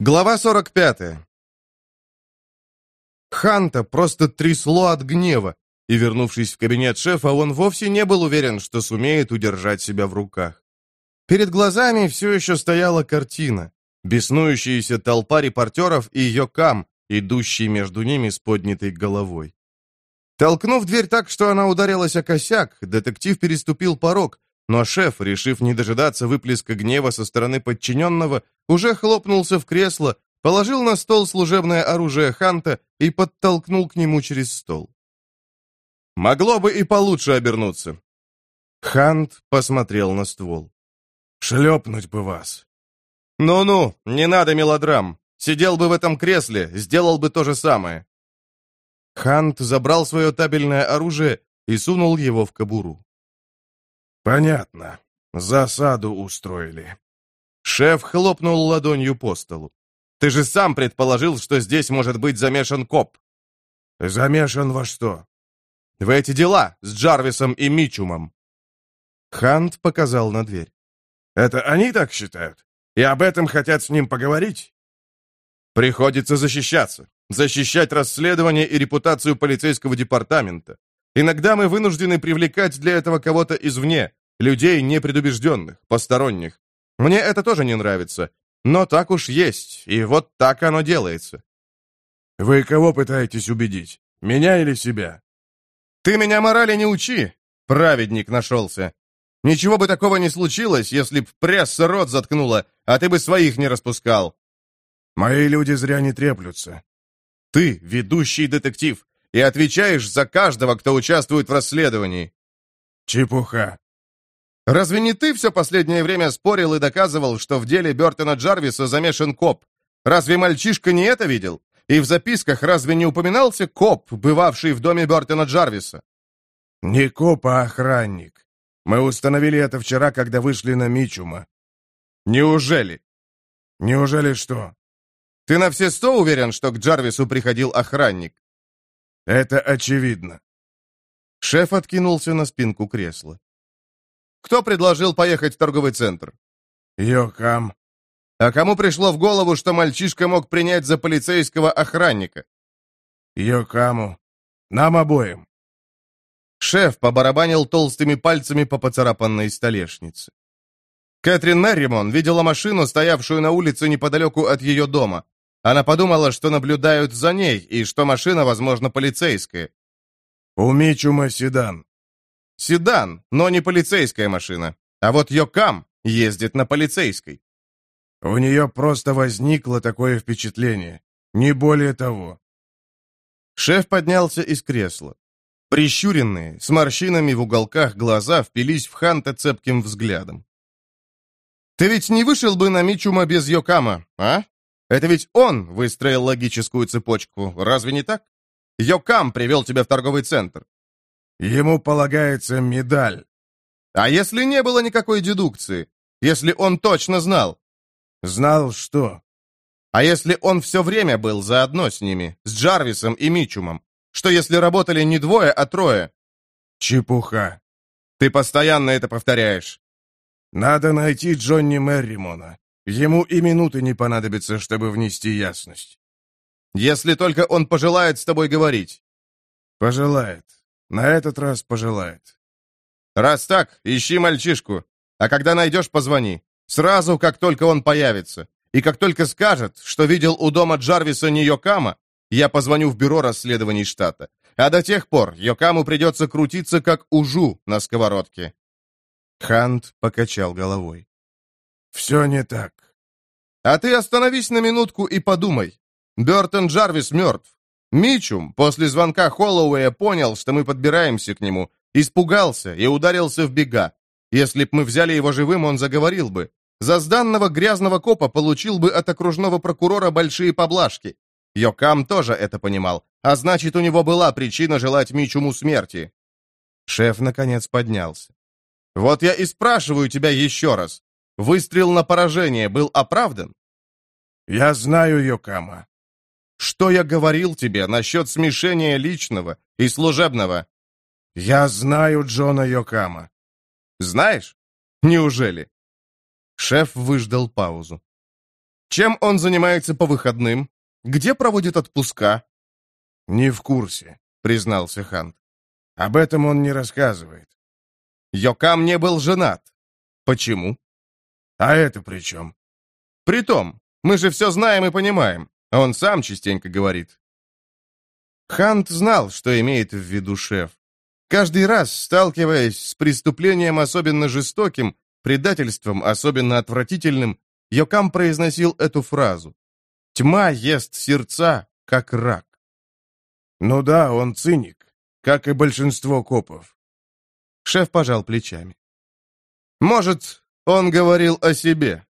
Глава 45. Ханта просто трясло от гнева, и, вернувшись в кабинет шефа, он вовсе не был уверен, что сумеет удержать себя в руках. Перед глазами все еще стояла картина. Беснующаяся толпа репортеров и Йокам, идущий между ними с поднятой головой. Толкнув дверь так, что она ударилась о косяк, детектив переступил порог, но шеф, решив не дожидаться выплеска гнева со стороны подчиненного, уже хлопнулся в кресло, положил на стол служебное оружие Ханта и подтолкнул к нему через стол. «Могло бы и получше обернуться». Хант посмотрел на ствол. «Шлепнуть бы вас». «Ну-ну, не надо мелодрам. Сидел бы в этом кресле, сделал бы то же самое». Хант забрал свое табельное оружие и сунул его в кобуру. «Понятно. Засаду устроили». Шеф хлопнул ладонью по столу. «Ты же сам предположил, что здесь может быть замешан коп». «Замешан во что?» «В эти дела с Джарвисом и Мичумом». Хант показал на дверь. «Это они так считают? И об этом хотят с ним поговорить?» «Приходится защищаться. Защищать расследование и репутацию полицейского департамента. Иногда мы вынуждены привлекать для этого кого-то извне, людей непредубежденных, посторонних. Мне это тоже не нравится, но так уж есть, и вот так оно делается. Вы кого пытаетесь убедить? Меня или себя? Ты меня морали не учи, праведник нашелся. Ничего бы такого не случилось, если б пресса рот заткнула, а ты бы своих не распускал. Мои люди зря не треплются. Ты ведущий детектив и отвечаешь за каждого, кто участвует в расследовании». «Чепуха». «Разве не ты все последнее время спорил и доказывал, что в деле Бертона Джарвиса замешан коп? Разве мальчишка не это видел? И в записках разве не упоминался коп, бывавший в доме Бертона Джарвиса?» «Не коп, а охранник. Мы установили это вчера, когда вышли на Мичума». «Неужели?» «Неужели что?» «Ты на все сто уверен, что к Джарвису приходил охранник?» Это очевидно. Шеф откинулся на спинку кресла. Кто предложил поехать в торговый центр? Йокам. А кому пришло в голову, что мальчишка мог принять за полицейского охранника? Йокаму. Нам обоим. Шеф побарабанил толстыми пальцами по поцарапанной столешнице. Кэтрин Мерримон видела машину, стоявшую на улице неподалеку от ее дома. Она подумала, что наблюдают за ней, и что машина, возможно, полицейская. «У Мичума седан». «Седан, но не полицейская машина. А вот Йокам ездит на полицейской». «У нее просто возникло такое впечатление. Не более того». Шеф поднялся из кресла. Прищуренные, с морщинами в уголках глаза впились в Ханта цепким взглядом. «Ты ведь не вышел бы на Мичума без Йокама, а?» Это ведь он выстроил логическую цепочку, разве не так? Йокам привел тебя в торговый центр. Ему полагается медаль. А если не было никакой дедукции? Если он точно знал? Знал что? А если он все время был заодно с ними, с Джарвисом и Мичумом? Что если работали не двое, а трое? Чепуха. Ты постоянно это повторяешь. Надо найти Джонни Мерримона. Ему и минуты не понадобится, чтобы внести ясность. Если только он пожелает с тобой говорить. Пожелает. На этот раз пожелает. Раз так, ищи мальчишку. А когда найдешь, позвони. Сразу, как только он появится. И как только скажет, что видел у дома Джарвиса не Йокама, я позвоню в бюро расследований штата. А до тех пор Йокаму придется крутиться, как ужу на сковородке. Хант покачал головой. «Все не так». «А ты остановись на минутку и подумай. Бертон Джарвис мертв. Мичум после звонка Холлоуэя понял, что мы подбираемся к нему, испугался и ударился в бега. Если б мы взяли его живым, он заговорил бы. За сданного грязного копа получил бы от окружного прокурора большие поблажки. Йокам тоже это понимал, а значит, у него была причина желать Мичуму смерти. Шеф, наконец, поднялся. «Вот я и спрашиваю тебя еще раз. Выстрел на поражение был оправдан? Я знаю Йокама. Что я говорил тебе насчет смешения личного и служебного? Я знаю Джона Йокама. Знаешь? Неужели? Шеф выждал паузу. Чем он занимается по выходным? Где проводит отпуска?» «Не в курсе», — признался Хант. «Об этом он не рассказывает». «Йокам не был женат. Почему?» «А это при чем?» «Притом, мы же все знаем и понимаем. Он сам частенько говорит». Хант знал, что имеет в виду шеф. Каждый раз, сталкиваясь с преступлением особенно жестоким, предательством особенно отвратительным, Йокам произносил эту фразу. «Тьма ест сердца, как рак». «Ну да, он циник, как и большинство копов». Шеф пожал плечами. «Может, он говорил о себе».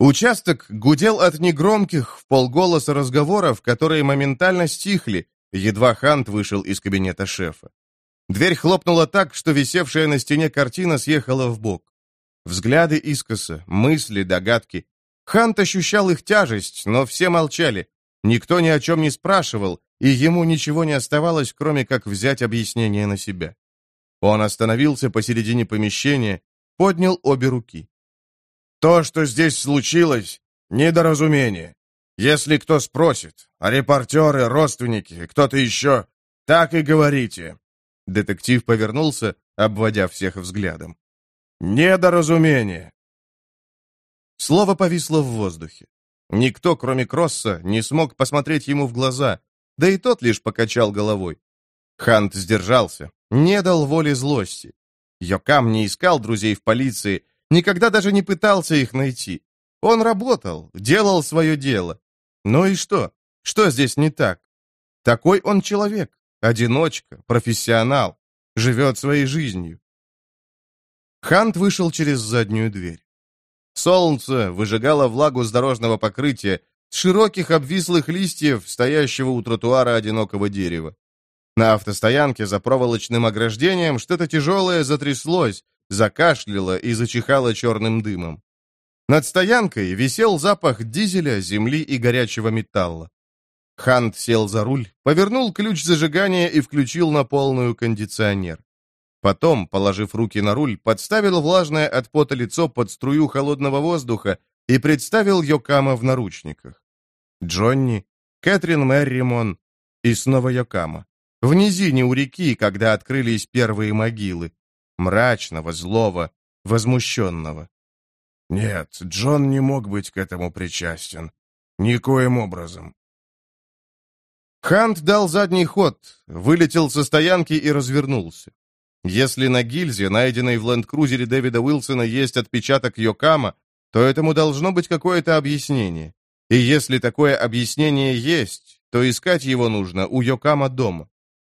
Участок гудел от негромких, в полголоса разговоров, которые моментально стихли, едва Хант вышел из кабинета шефа. Дверь хлопнула так, что висевшая на стене картина съехала в бок. Взгляды искоса, мысли, догадки. Хант ощущал их тяжесть, но все молчали. Никто ни о чем не спрашивал, и ему ничего не оставалось, кроме как взять объяснение на себя. Он остановился посередине помещения, поднял обе руки. То, что здесь случилось, недоразумение. Если кто спросит, а репортеры, родственники, кто-то еще, так и говорите». Детектив повернулся, обводя всех взглядом. «Недоразумение». Слово повисло в воздухе. Никто, кроме Кросса, не смог посмотреть ему в глаза, да и тот лишь покачал головой. Хант сдержался, не дал воли злости. Йокам не искал друзей в полиции, Никогда даже не пытался их найти. Он работал, делал свое дело. Ну и что? Что здесь не так? Такой он человек, одиночка, профессионал, живет своей жизнью. Хант вышел через заднюю дверь. Солнце выжигало влагу с дорожного покрытия, с широких обвислых листьев, стоящего у тротуара одинокого дерева. На автостоянке за проволочным ограждением что-то тяжелое затряслось, закашляла и зачихала черным дымом. Над стоянкой висел запах дизеля, земли и горячего металла. Хант сел за руль, повернул ключ зажигания и включил на полную кондиционер. Потом, положив руки на руль, подставил влажное от пота лицо под струю холодного воздуха и представил Йокама в наручниках. Джонни, Кэтрин Мерримон и снова Йокама. В низине у реки, когда открылись первые могилы мрачного, злого, возмущенного. Нет, Джон не мог быть к этому причастен. Никоим образом. Хант дал задний ход, вылетел со стоянки и развернулся. Если на гильзе, найденной в ленд-крузере Дэвида Уилсона, есть отпечаток Йокама, то этому должно быть какое-то объяснение. И если такое объяснение есть, то искать его нужно у Йокама дома.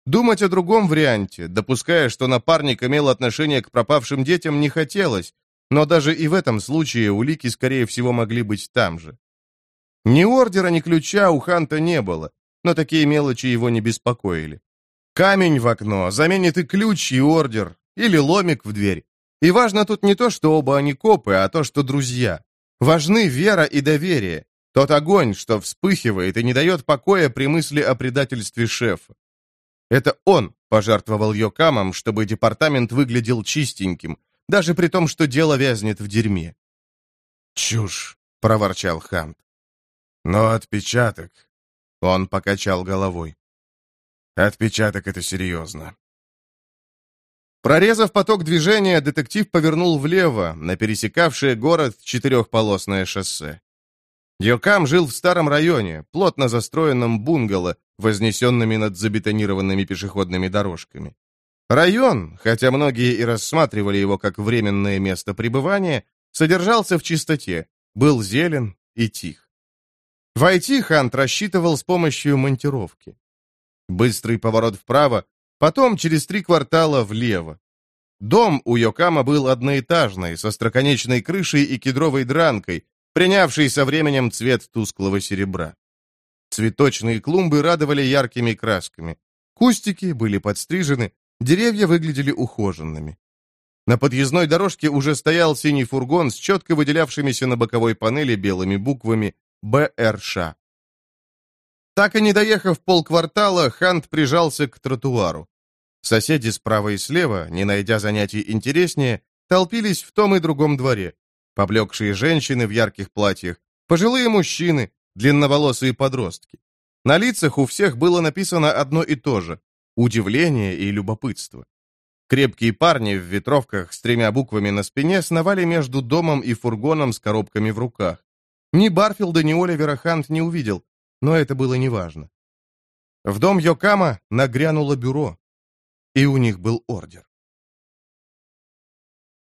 Думать о другом варианте, допуская, что напарник имел отношение к пропавшим детям, не хотелось, но даже и в этом случае улики, скорее всего, могли быть там же. Ни ордера, ни ключа у Ханта не было, но такие мелочи его не беспокоили. Камень в окно заменит и ключ, и ордер, или ломик в дверь. И важно тут не то, что оба они копы, а то, что друзья. Важны вера и доверие. Тот огонь, что вспыхивает и не дает покоя при мысли о предательстве шефа. Это он пожертвовал Йокамом, чтобы департамент выглядел чистеньким, даже при том, что дело вязнет в дерьме. «Чушь!» — проворчал Хант. «Но отпечаток...» — он покачал головой. «Отпечаток — это серьезно». Прорезав поток движения, детектив повернул влево, на пересекавшее город четырехполосное шоссе. Йокам жил в старом районе, плотно застроенном бунгало, вознесенными над забетонированными пешеходными дорожками. Район, хотя многие и рассматривали его как временное место пребывания, содержался в чистоте, был зелен и тих. Войти Хант рассчитывал с помощью монтировки. Быстрый поворот вправо, потом через три квартала влево. Дом у Йокама был одноэтажный, со строконечной крышей и кедровой дранкой, принявший со временем цвет тусклого серебра. Цветочные клумбы радовали яркими красками. Кустики были подстрижены, деревья выглядели ухоженными. На подъездной дорожке уже стоял синий фургон с четко выделявшимися на боковой панели белыми буквами «БРШ». Так и не доехав полквартала, Хант прижался к тротуару. Соседи справа и слева, не найдя занятий интереснее, толпились в том и другом дворе. Поблекшие женщины в ярких платьях, пожилые мужчины, длинноволосые подростки. На лицах у всех было написано одно и то же — удивление и любопытство. Крепкие парни в ветровках с тремя буквами на спине сновали между домом и фургоном с коробками в руках. Ни Барфилда, ни Оливера Хант не увидел, но это было неважно. В дом Йокама нагрянуло бюро, и у них был ордер.